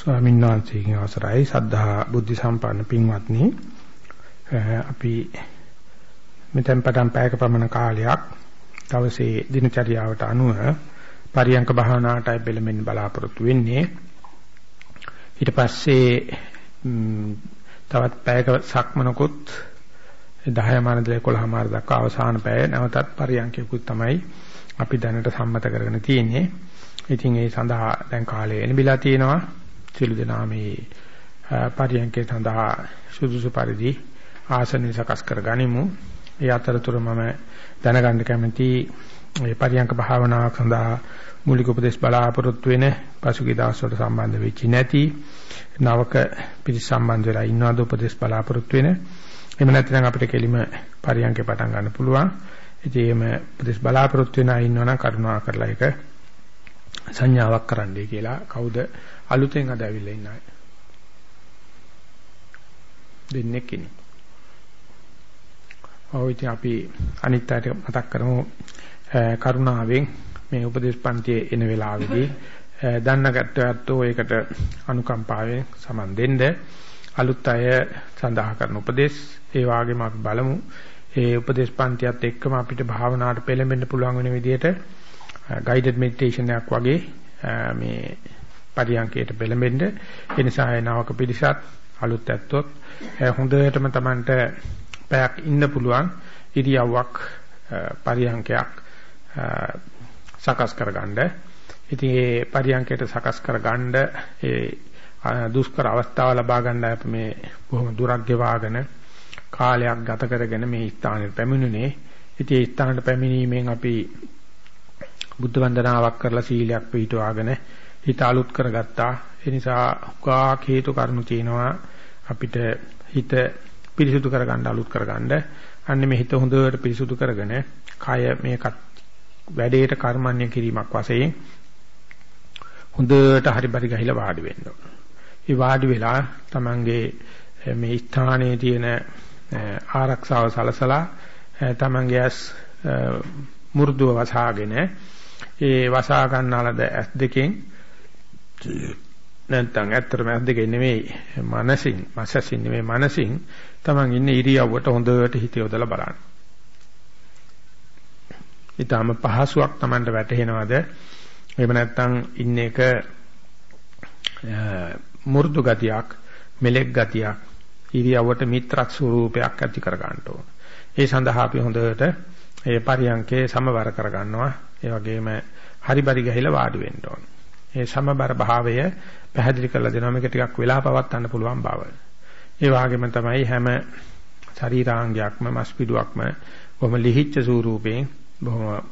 ස්වාමීන් වහන්සේගෙන් අවසරයි. සද්ධා බුද්ධ සම්පන්න පින්වත්නි. අපි මෙතෙන් පටන් පැයක පමණ කාලයක් දවසේ දිනචරියාවට අනුව පරියංක භාවනාවටයි බෙලෙමින් බලාපොරොත්තු වෙන්නේ. ඊට පස්සේ තවත් පැයක සක්මනකුත් 10 මානදල 11 මාන දක්වා අවසාන පැය නැවතත් පරියංකයකුත් තමයි අපි දැනට සම්මත කරගෙන තියෙන්නේ. ඉතින් ඒ සඳහා දැන් කාලය එළඹිලා තියෙනවා. සිළු දෙනා මේ පරියන්කේ සඳහා සුදුසු පරිදි ආසනය සකස් කර ගනිමු. ඒ අතරතුර මම දැනගන්න කැමති මේ පරියන්ක භාවනාව සඳහා මූලික උපදේශ බලාපොරොත්තු වෙන පසුගිය දවස්වල සම්බන්ධ වෙච්චි නැති නවක පිරිස සම්බන්ධ වෙලා ඉන්නවද උපදේශ බලාපොරොත්තු වෙන එහෙම නැත්නම් අපිට කෙලිම පරියන්කේ පටන් ගන්න පුළුවන්. ඉතින් එහෙම උපදේශ බලාපොරොත්තු වෙනා ඉන්නවනම් කරුණා කරලා ඒක සංඥාවක් කරන්නයි කියලා කවුද අලුතෙන් අද ඇවිල්ලා ඉන්න අය. දෙන්නෙක් ඉන්නේ. ඔව් ඉතින් අපි අනිත් අයට මතක් කරමු. කරුණාවෙන් මේ උපදේශ පන්තියේ එන වෙලාවේදී දන්නගත්තෝ ඒකට අනුකම්පාවෙන් සමන් දෙන්න. අලුත් අය සඳහා කරන උපදේශ ඒ වගේම අපි බලමු. ඒ උපදේශ පන්තියත් එක්කම අපිට භාවනාවට පෙළඹෙන්න පුළුවන් වෙන විදිහට guided meditation එකක් වගේ මේ පරියන්කයට පෙළඹෙන්න ඒ නිසා ඒ නාවක පිළිසත් අලුත් ඇත්තොත් හොඳටම Tamanට පැයක් ඉන්න පුළුවන් ඉරියව්වක් පරියන්කයක් සකස් කරගන්න. ඉතින් ඒ පරියන්කයට සකස් කරගන්න ඒ දුෂ්කර අවස්ථාව ලබා ගන්න අපි මේ බොහොම දුරක් ගෙවාගෙන කාලයක් ගත කරගෙන මේ ස්ථානෙට පැමිණුනේ. ඉතින් ඒ ස්ථානට පැමිණීමෙන් අපි බුද්ධ වන්දනාවක් කරලා සීලයක් පිළිටවාගෙන හිත අලුත් කරගත්තා. ඒ නිසා උකා හේතු කරුණු තියෙනවා අපිට හිත පිරිසුදු කරගන්න අලුත් කරගන්න. අන්න මේ හිත හොඳට පිරිසුදු කරගෙන කය මේ වැඩේට කර්මන්නේ කිරීමක් වශයෙන් හොඳට හරි පරි ගහිලා වාඩි වෙන්න ඕන. ඒ වාඩි වෙලා තමන්ගේ මේ ස්ථානයේ තියෙන ආරක්ෂාව සලසලා තමන්ගේ ඇස් මු르දුව වසාගෙන ඒ වසා ගන්නාලද ඇස් දෙකෙන් නැත්නම් ඇත්තටම ඇස් දෙකෙන් නෙමෙයි මනසින් මනසින් නෙමෙයි මනසින් තමන් ඉන්නේ ඉරියව්වට හොඳට හිත යොදලා බලන්න. ඊටම පහසුවක් Tamanට වැටහෙනවද? එහෙම නැත්නම් ඉන්න එක මු르දු ගතියක්, මෙලෙක් ගතියක්, ඉරියව්වට මිත්‍රක් ස්වරූපයක් ඇති කර ගන්න ඕන. ඒ සඳහා අපි හොඳට ඒ පරියන්කේ සමවර කර ගන්නවා. ඒ වගේම හරි බරි ගහිලා වාඩි වෙන්න ඕන. ඒ සමබර භාවය පැහැදිලි කරලා දෙනවා මේක ටිකක් වෙලා පවත්වන්න පුළුවන් බව. ඒ වගේම තමයි හැම ශරීරාංගයක්ම මස්පිඩුවක්ම බොහොම ලිහිච්ඡ ස්වරූපයෙන් බොහොම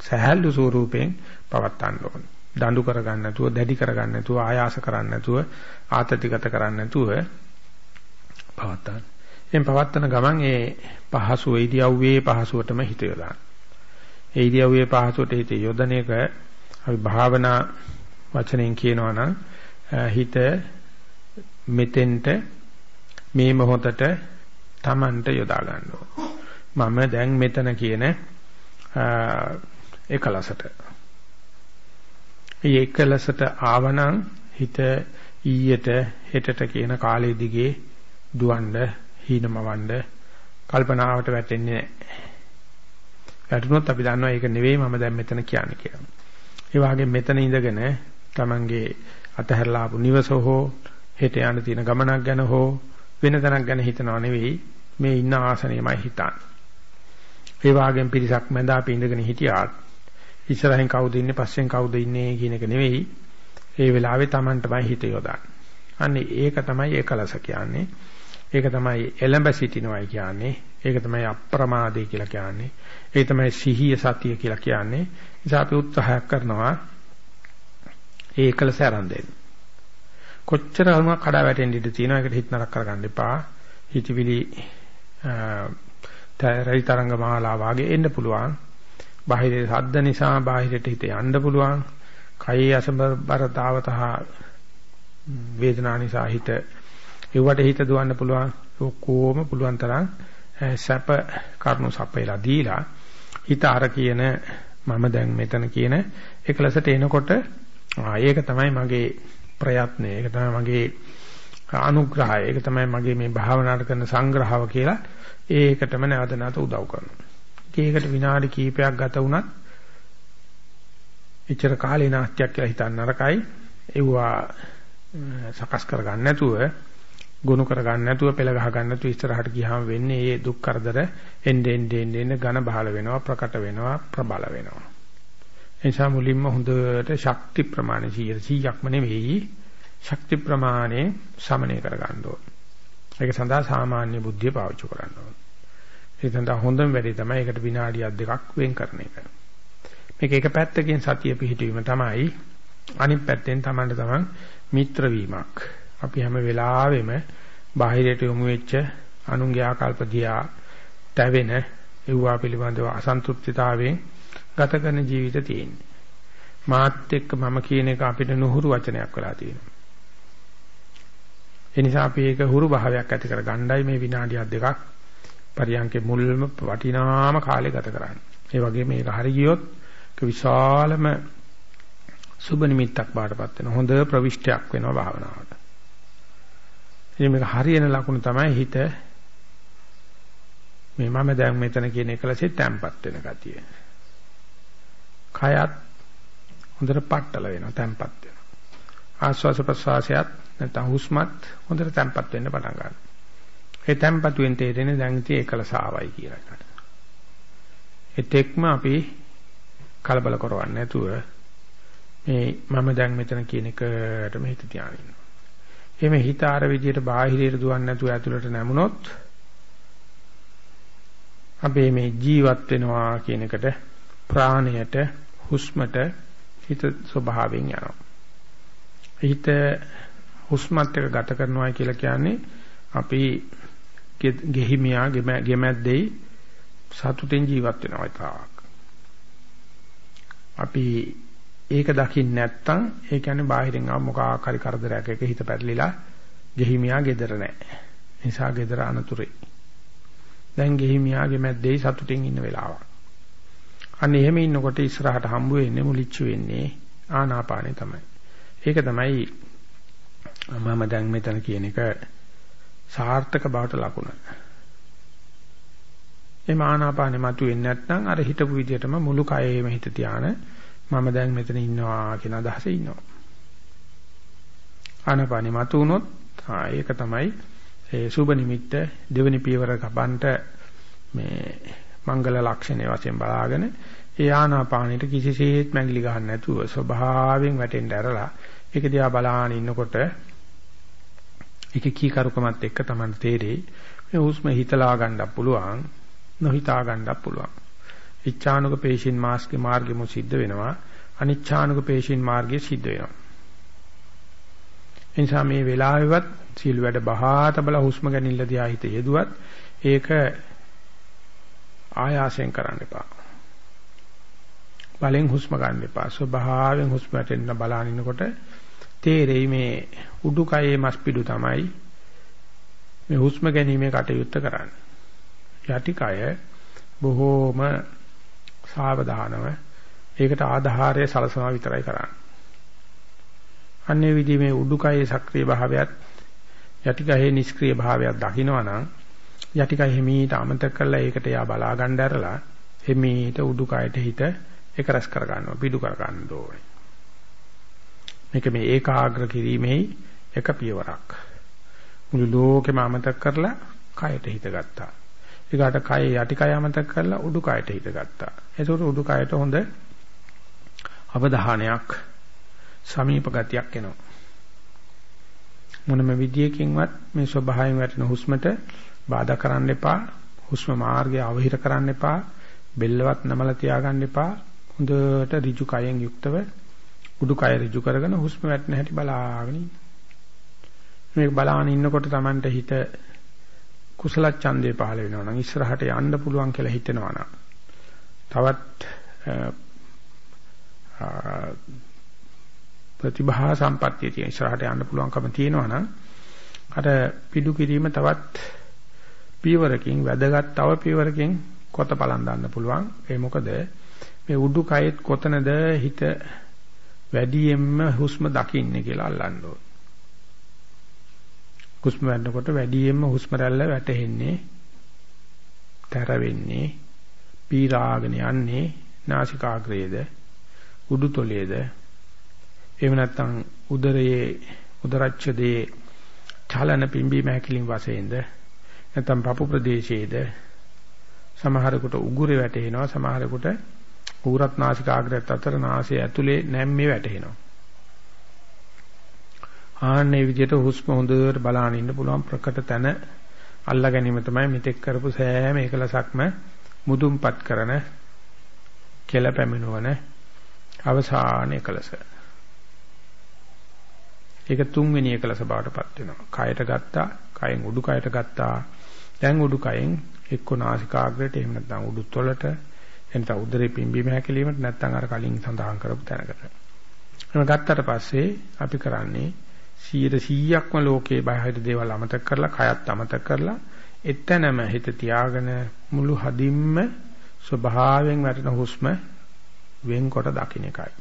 සහැල්ලු ස්වරූපයෙන් පවත්වන්න ඕන. දඬු කරගන්න නැතුව, දැඩි කරගන්න නැතුව, ආයාස කරන්න නැතුව, ආතතිගත කරන්න නැතුව පවත්වන්න. එම් පවත්වන ගමන් ඒ පහසු ඉදියව්වේ පහසුවටම හිත යොදාන්න. ඒ ඉරියව්වේ පහසුවට හිත යොදන එක අපි භාවනා වචනෙන් කියනවා නම් හිත මෙතෙන්ට මේ මොහොතට Tamanට යොදා ගන්න මම දැන් මෙතන කියන එකලසට. මේ එකලසට ආවනම් හිත ඊයට හෙටට කියන කාලෙ දිගේ දුවන්න හීනමවන්න කල්පනාවට වැටෙන්නේ නැහැ. වැටුනොත් අපි දන්නවා ඒක නෙවෙයි මම දැන් මෙතන කියන්නේ කියලා. ඒ වගේම මෙතන ඉඳගෙන Tamange අතහැරලා ආපු නිවස හෝ හෙට යන්න තියෙන ගමනක් ගැන හෝ වෙන තැනක් ගැන හිතනවා නෙවෙයි මේ ඉන්න ආසනෙමයි හිතන්නේ. ඒ වගේම පිරිසක් මැද අපි ඉඳගෙන හිටියාත් ඉස්සරහින් කවුද ඉන්නේ පස්සෙන් කවුද ඉන්නේ කියන එක නෙවෙයි ඒ වෙලාවේ Tamanටමයි හිත යොදන්නේ. අන්නේ ඒක තමයි ඒකලස කියන්නේ. ඒක තමයි එළඹ සිටිනවයි කියන්නේ. ඒක තමයි අප්‍රමාදේ කියලා කියන්නේ. ඒ තමයි සිහිය සතිය කියලා කියන්නේ. නිසා අපි උත්සාහයක් කරනවා ඒ එකලස ආරම්භ දෙන්න. කොච්චර අලුමක් කඩා වැටෙන්න ඉඩ තියෙනවා ඒකට හිත නරක කරගන්න එපා. හිතවිලි රයි තරංග මාලා වාගේ එන්න පුළුවන්. බාහිර ශබ්ද නිසා බාහිරට හිත යන්න පුළුවන්. කයේ අසබරතාව තහ වේදනා නිසා හිත ඒවට හිත දුවන්න පුළුවන් ඔක්කොම පුළුවන් තරම් සැප කරුණු සපයලා දීලා හිත අර කියන මම දැන් මෙතන කියන එකලසට එනකොට ඒක තමයි මගේ ප්‍රයත්නය. ඒක තමයි මගේ අනුග්‍රහය. ඒක තමයි මගේ මේ භාවනාවට කරන සංග්‍රහව කියලා ඒකටම නැවත නැවත උදව් කරනවා. ඒකට විනාඩි කිහිපයක් ගත වුණත් එච්චර කාලේ නාස්තියක් කියලා හිතන්න නරකයි. ඒවා සකස් කරගන්න නැතුව ගොනු කරගන්න නැතුව පෙළ ගහ ගන්න නැතුව ඉස්සරහට ගියාම වෙන්නේ මේ දුක් කරදර එන්නේ එන්නේ එන්නේ ඝන බහල වෙනවා ප්‍රකට වෙනවා ප්‍රබල වෙනවා. එනිසා මුලින්ම හොඳට ශක්ති ප්‍රමාණය 100ක්ම නෙවෙයි ශක්ති ප්‍රමාණය සමනය කරගන්න ඕන. ඒක සඳහා සාමාන්‍ය බුද්ධිය පාවිච්චි කරන්න ඕන. ඒ සඳහා හොඳම වැඩේ තමයි ඒකට විනාඩියක් දෙකක් වෙන් කරන එක. මේක එක පැත්තකින් සතිය පිහිටවීම තමයි අනිත් පැත්තෙන් තමන්ට තමන් මිත්‍ර වීමක්. අපි හැම වෙලාවෙම බාහිරයට යොමු වෙච්ච අනුන්ගේ ආකල්ප දිහා තැවෙන ඒවා පිළිබඳව අසන්තුෂ්ඨිතාවයෙන් ගත කරන ජීවිත තියෙන්නේ. මාත් එක්ක මම කියන එක අපිට නුහුරු වචනයක් වෙලා තියෙනවා. ඒ නිසා අපි ඒක හුරු භාවයක් ඇති කර ගණ්ඩායි මේ විනාඩියක් දෙකක් පරියන්කේ මුල්ම වටිනාම කාලේ ගත කරන්නේ. ඒ වගේම මේක හරි ගියොත් විශාලම සුබ නිමිත්තක් බාටපත් වෙන හොඳ ප්‍රවිෂ්ටයක් වෙනවා භාවනාවට. ඉතින් මේක හරියන ලකුණු තමයි හිත මේ මම දැන් මෙතන කියන එකලසේ තැම්පත් වෙන ගතිය. කයත් හොඳට පట్టල වෙනවා තැම්පත් වෙනවා. ආස්වාස ප්‍රසවාසයත් නැත්නම් හුස්මත් හොඳට තැම්පත් වෙන්න පටන් ගන්නවා. ඒ තැම්පත් වෙන තේරෙන්නේ දැන් ඉතින් එකලස ආවයි කියලා එකට. එතෙක්ම අපි කලබල කරවන්නේ නැතුව මේ මම දැන් මෙතන කියන එකටම හිත තියාගෙන ඉන්නවා. එහෙම හිත ආර විදියට බාහිරයට දුවන්නේ නැතුව ඇතුළට නැමුණොත් අපේ මේ ජීවත් වෙනවා කියන එකට ප්‍රාණයට හුස්මට හිත ස්වභාවයෙන් යනවා. හිත හුස්මත් එක්ක ගත කරනවා කියලා කියන්නේ අපි ගෙහිමියා ගෙමැද්දේ සතුටෙන් ජීවත් වෙනවා තාක්. අපි ඒක දකින්න නැත්තම් ඒ කියන්නේ බාහිරින් ආව මොකක් හරි කරදරයක් එක හිත පැටලිලා ගෙහිමියා gedera නැහැ. නිසා gedera අනතුරේ. දැන් ගෙහිමියාගේ මැද්දේ සතුටින් ඉන්න වෙලාවක්. අන්න එහෙම ඉන්නකොට ඉස්සරහට හම්බ වෙන්නේ මුලිච්ච වෙන්නේ ආනාපානෙ තමයි. ඒක තමයි මම දැන් මෙතන කියන එක සාර්ථක බවට ලකුණ. එම ආනාපානෙ මතුවෙන්නේ නැත්නම් අර හිතපු විදිහටම මුළු කයෙම හිත තියාන මම දැන් මෙතන ඉන්නවා කියන අදහසේ ඉන්නවා. ආනාපානෙ මතුනොත් ආ ඒක තමයි ඒ සුබ නිමිත්ත දෙවෙනි පියවර කබන්ට මේ මංගල ලක්ෂණය වශයෙන් බලාගෙන ඒ ආනාපානෙට කිසිසේත් මැඟිලි ගන්න නැතුව ස්වභාවයෙන් වැටෙන්න ඇරලා ඒක දිහා බලාගෙන ඉන්නකොට ඒක කී කරුකමත් එක්ක තමයි තේරෙයි. මේ හුස්ම හිතලා ගන්නත් පුළුවන් නොහිතා ගන්නත් පුළුවන්. ඉච්ඡානුක පේශින් මාස්ගේ මාර්ගෙම සිද්ධ වෙනවා. අනිච්ඡානුක පේශින් මාර්ගයේ සිද්ධ වෙනවා. එනිසා මේ වෙලාවෙවත් සීල වැඩ බහා තබලා හුස්ම ගැනීම දිහා හිත යෙදුවත් ඒක ආයාසයෙන් කරන්න එපා. බලෙන් හුස්ම ගන්න එපා. ස්වභාවයෙන් හුස්ම වැටෙන්න බලන ඉන්නකොට තේරෙයි මේ උඩුකයේ මස්පිඩු තමයි මේ හුස්ම ගැනීමේ කටයුත්ත කරන්නේ. යටිකය බොහෝම සාවධානව ඒකට ආධාරය සලසනවා විතරයි කරන්නේ. අන්නේ විදිහේ මේ උඩුකයේ සක්‍රීය භාවයත් යටිකයේ නිෂ්ක්‍රීය භාවයක් දකිනවා නම් යටිකය හිමීට අමතක කරලා ඒකට යා බලා ගන්න ඇරලා හිමීට උඩුකයට හිත එක රැස් කර ගන්නවා පිටු කර ගන්න ඕනේ. මේක මේ ඒකාග්‍ර කිරීමේ එක පියවරක්. මුළු ලෝකෙම අමතක කරලා කයට හිත ගත්තා. ඊගාට කය යටිකය අමතක කරලා උඩුකයට හිත ගත්තා. ඒකට උඩුකයට හොඳ අවධානයක් සමීප ගතියක් එනවා. මොනම විදියකින්වත් මේ ස්වභාවයෙන් වැටෙන හුස්මට බාධා කරන්න එපා. හුස්ම මාර්ගය අවහිර කරන්න එපා. බෙල්ලවත් නමල තියාගන්න එපා. හොඳට ඍජු කයෙන් යුක්තව උඩුකය ඍජු කරගෙන හුස්ම වැටෙන හැටි බලාගෙන මේක බලාගෙන ඉන්නකොට Tamanට හිත කුසල ඡන්දේ පහළ වෙනවා නම් ඉස්සරහට යන්න පුළුවන් කියලා හිතෙනවා නම් තවත් ප්‍රතිභා සම්පත්තිය තියෙන ඉස්සරහට යන්න පුළුවන්කම තියෙනවා නම් අර පිඩු කිරීම තවත් පීවරකින් වැදගත් තව පීවරකින් කොත බලන් දාන්න පුළුවන්. ඒ මොකද? මේ උඩුකයෙත් කොතනද හිත වැඩියෙන්ම හුස්ම දකින්නේ කියලා අල්ලන්න ඕන. හුස්ම ගන්නකොට වැඩියෙන්ම හුස්ම රැල්ල වැටෙන්නේ තර වෙන්නේ පීරාගෙන යන්නේ නාසිකාග්‍රේද උඩුතොලේද එහෙම නැත්නම් උදරයේ උදරච්ඡදයේ චලන පිම්බීම හැකිලින් වශයෙන්ද? නැත්නම් පපු ප්‍රදේශයේද සමහරකට උගුරේ වැටෙනවා සමහරකට උගුරත් නාසිකාග්‍රයත් අතර නාසය ඇතුලේ නැම්මේ වැටෙනවා ආන්නේ විදිහට හුස්ම හොඳට බලාගෙන ඉන්න පුළුවන් ප්‍රකට තැන අල්ලා ගැනීම තමයි මෙතෙක් කරපු සෑම එකලසක්ම මුදුන්පත් කරන කෙල පැමිණවන අවසාන එකලස. ඒක තුන්වෙනි එකලස බවටපත් වෙනවා. කයට ගත්තා, කයෙන් උඩුකයට ගත්තා. දැන් උඩුකයෙන් එක්ක නාසිකාග්‍රයට එහෙම නැත්නම් උඩුතොලට එනත උදරේ පිම්බීම හැකිලීමට නැත්නම් අර කලින් සඳහන් කරපු තැනකට. එහෙම ගත්තට පස්සේ අපි කරන්නේ 100%ක්ම ලෝකේ බාහිර දේවල් අමතක කරලා කයත් අමතක කරලා එතනම හිත තියාගෙන මුළු හදින්ම ස්වභාවයෙන් වැටෙන හුස්ම වෙන්කොට දකින්න එකයි.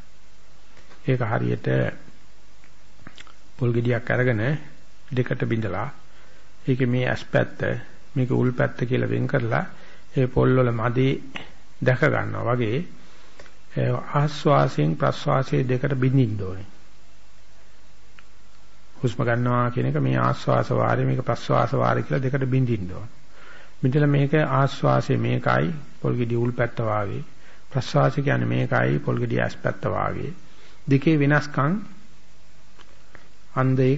ඒක හරියට පොල් ගෙඩියක් අරගෙන දෙකට බිඳලා ඒකේ මේ ඇස්පැත්ත මේක උල් පැත්ත කියලා වෙන් කරලා ඒ පොල් වල මදි දැක ගන්නවා වගේ ආස්වාසයෙන් ප්‍රස්වාසයේ දෙකට බිඳින්න ඕනේ. හුස්ම ගන්නවා කියන එක මේ ආස්වාස වාරය මේක ප්‍රස්වාස වාරය කියලා දෙකට බිඳින්න ඕන. බිඳලා මේක ආස්වාසය මේකයි පොල්ගෙඩි උල් පැත්ත වාගේ. ප්‍රස්වාසය කියන්නේ මේකයි පොල්ගෙඩි ඇස් පැත්ත වාගේ. දෙකේ වෙනස්කම් අන්දේ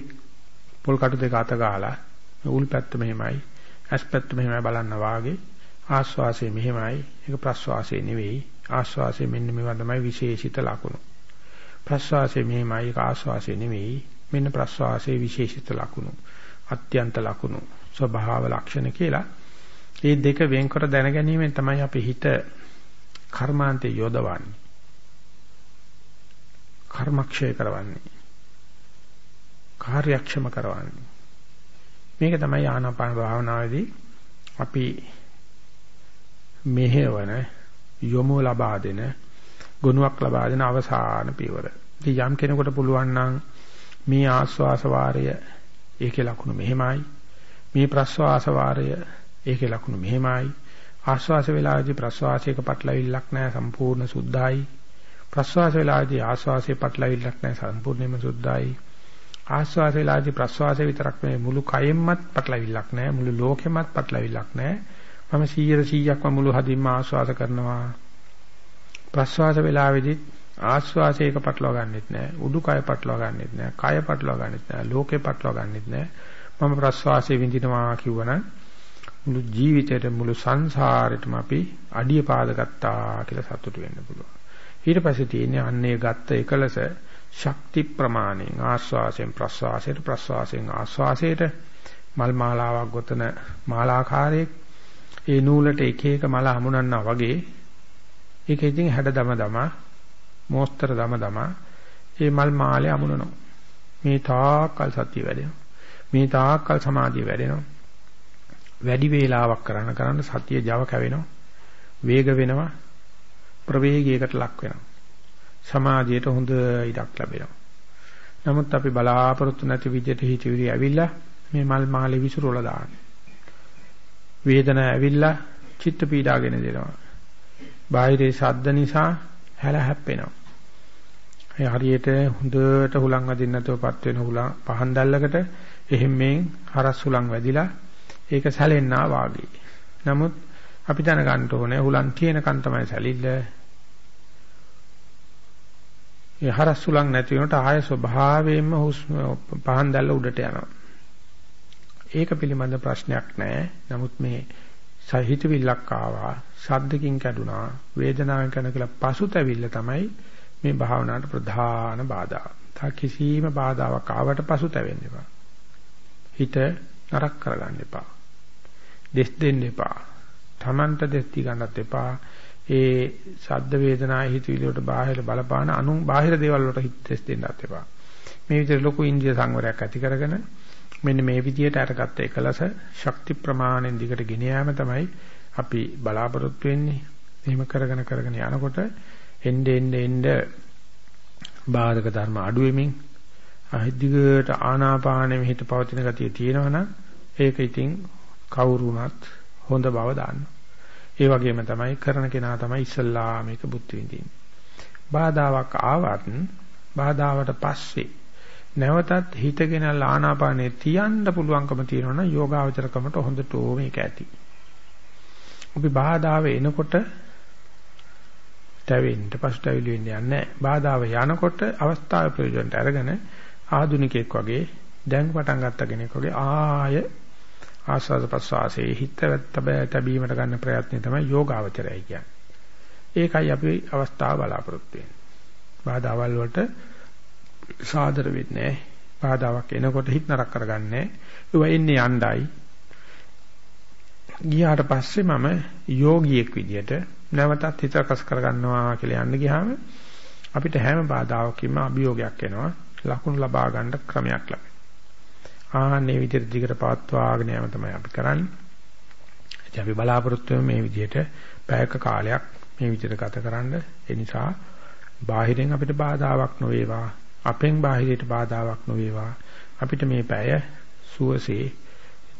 පොල් කටු දෙක අත ගහලා උල් පැත්ත මෙහෙමයි ඇස් පැත්ත මෙහෙමයි බලන්න වාගේ. ආස්වාසය මෙහෙමයි. ඒක ප්‍රස්වාසය නෙවෙයි. ආස්වාසය මෙන්න මේවා තමයි විශේෂිත ලක්ෂණ. ප්‍රස්වාසය මෙහෙමයි. ඒක ආස්වාසය නෙවෙයි. මෙන්න ප්‍රස්වාසයේ විශේෂිත ලක්ෂණ අත්‍යන්ත ලක්ෂණ ස්වභාව ලක්ෂණ කියලා. මේ දෙක වෙන්කර දැන ගැනීමෙන් තමයි අපි හිත කර්මාන්තේ යොදවන්නේ. කර්මක්ෂය කරවන්නේ. කාර්යක්ෂම කරවන්නේ. මේක තමයි ආනාපාන භාවනාවේදී අපි මෙහෙවන යොමු ලබා දෙන ගුණයක් ලබා දෙන අවසාන පියවර. ඉතින් යම් කෙනෙකුට පුළුවන් නම් මේ ආස්වාස වාරය ඒකේ ලක්ෂණ මෙහෙමයි. මේ ප්‍රස්වාස වාරය ඒකේ ලක්ෂණ මෙහෙමයි. ආස්වාස වේලාවේදී ප්‍රස්වාසයක පටලවිල්ලක් නැහැ සම්පූර්ණ සුද්ධයි. ප්‍රස්වාස වේලාවේදී ආස්වාසයේ පටලවිල්ලක් නැහැ සම්පූර්ණයෙන්ම සුද්ධයි. ආස්වාස වේලාවේදී ප්‍රස්වාසය විතරක් නෙවෙයි මුළු කයෙන්මත් පටලවිල්ලක් නැහැ මුළු ලෝකෙමත් පටලවිල්ලක් නැහැ මම 100 100ක්ම මුළු හදින්ම ආස්වාස කරනවා. ප්‍රස්වාස වේලාවේදී ආස්වාසයක පටලවා ගන්නෙත් නැහැ උඩුකය පටලවා ගන්නෙත් නැහැ කය පටලවා ගන්නෙත් නැහැ ලෝකේ පටලවා ගන්නෙත් නැහැ මම ප්‍රස්වාසයේ විඳිනවා කිව්වනම් මුළු ජීවිතේට මුළු සංසාරෙටම අපි අඩිය පාදගත්තා කියලා සතුටු වෙන්න පුළුවන්. ඊට පස්සේ තියෙන්නේ අන්නේ ගත්ත එකලස ශක්ති ප්‍රමාණයෙන් ආස්වාසයෙන් ප්‍රස්වාසයට ප්‍රස්වාසයෙන් ආස්වාසයට මල් මාලාවක් ගොතන මාලාකාරයේ ඒ නූලට එක එක මල හමුනන්නා වගේ ඒක ඉතින් හැඩ දම දමා මෝස්තර දම දමා ඒ මල් මාලේ අමුණනවා. මේ තාක්කල් සතිය වැඩෙනවා. මේ තාක්කල් සමාධිය වැඩෙනවා. වැඩි වේලාවක් කරන කරන සතිය Java කැවෙනවා. වේග වෙනවා. ප්‍රවේගයකට ලක් වෙනවා. සමාධියට හොඳ ඉඩක් ලැබෙනවා. නමුත් අපි බලාපොරොත්තු නැති විදිහට හිතවිලි ඇවිල්ලා මේ මල් මාලේ විසිරවලා දානවා. වේදනාව ඇවිල්ලා චිත්ත පීඩාගෙන දෙනවා. බාහිරේ ශබ්ද නිසා හැල හැප්පෙනවා. ඒ හරියට හොඳට හුලං වදින්න නැතුවපත් වෙන හුලං පහන් දැල්ලකට එහෙම මේ හරස් හුලං වැදිලා ඒක සැලෙන්නා වාගේ. නමුත් අපි දැනගන්න ඕනේ හුලං තියෙනකන් තමයි සැලිල්ල. ඒ හරස් හුලං නැති වෙනකොට ආය ස්වභාවයෙන්ම පහන් දැල්ල උඩට යනවා. ඒක පිළිබඳ ප්‍රශ්නයක් නැහැ. නමුත් මේ සහිතවිල්ලක් ආවා, ශබ්දකින් කැඩුනා, වේදනාවෙන් කන කියලා පසුතැවිල්ල තමයි මේ භාවනාවට ප්‍රධාන බාධා. තා කිසිම බාධාවක් ආවට පසුතැවෙන්න එපා. හිත නරක කරගන්න එපා. දෙස් දෙන්න එපා. Tamanta දෙස් දී ගන්නත් එපා. ඒ ශබ්ද වේදනා හිතවිලි වලට බාහිර බලපාන අනු බාහිර දේවල් වලට හිත දෙස් දෙන්නත් එපා. මේ විදිහට ලොකු ඉන්දිය සංවරයක් ඇති කරගෙන මෙන්න මේ විදිහට අරගත්ත එකලස ශක්ති ප්‍රමාණයෙන් දිගට ගෙන යාම තමයි අපි බලාපොරොත්තු වෙන්නේ. එහෙම කරගෙන කරගෙන යනකොට එnde ende ende බාධක ධර්ම අඩු වෙමින් අහිද්දිගට ආනාපානෙ හිත පවතින ගතිය තියෙනවනම් ඒක ඉතින් කවුරුණත් හොඳ බව දාන්න. ඒ වගේම තමයි කරන කෙනා තමයි ඉස්සල්ලා මේක බුද්ධ විඳින්නේ. බාධාවක් ආවත් බාධාවට පස්සේ නැවතත් හිතගෙන ආනාපානේ තියන්න පුළුවන්කම තියෙනවනම් යෝගාවචරකමට හොඳට මේක ඇති. අපි බාධාව එනකොට තැවෙන්න පසුතැවිලි වෙන්න යන්නේ නැහැ. බාධාව යනකොට අවස්ථාවේ ප්‍රයෝජනට අරගෙන ආදුනිකෙක් වගේ දැන් පටන් ගත්ත කෙනෙක් වගේ ආය ආස්වාද ප්‍රසවාසයේ හිත තැබීමට ගන්න ප්‍රයත්නය තමයි යෝගාවචරයයි කියන්නේ. ඒකයි අපි අවස්ථාව බලාපොරොත්තු වෙන්නේ. බාධාවල් වලට සාදර වෙන්නේ බාධාවක් එනකොට හිත නරක කරගන්නේ. ඒව එන්නේ යණ්ඩයි. ගියාට පස්සේ මම යෝගියෙක් විදියට නැවතත් හිත කස් කරගන්නවා කියලා යන්න ගියාම අපිට හැම බාධාවකින්ම අභියෝගයක් එනවා. ලකුණු ලබා ගන්න ක්‍රමයක් ලැබෙනවා. ආන්නේ විදිහට දිගට පවත්වාගෙන යම තමයි අපි කරන්නේ. ඉතින් අපි බලාපොරොත්තු වෙමු මේ විදිහට පැයක කාලයක් මේ විදිහට ගතකරන්න. ඒ නිසා බාහිරින් අපිට බාධාවක් නොවේවා. අපෙන් බාහිරයට බාධාවක් නොවේවා. අපිට මේ පැය සුවසේ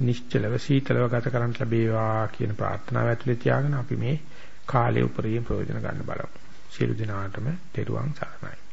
නිශ්චලව සීතලව ගත කරන්න ලැබේවා කියන ප්‍රාර්ථනාව ඇතුළේ තියාගෙන අපි මේ කාලය උපරිම ප්‍රයෝජන ගන්න බලමු. සියලු දෙනාටම තෙරුවන් සරණයි.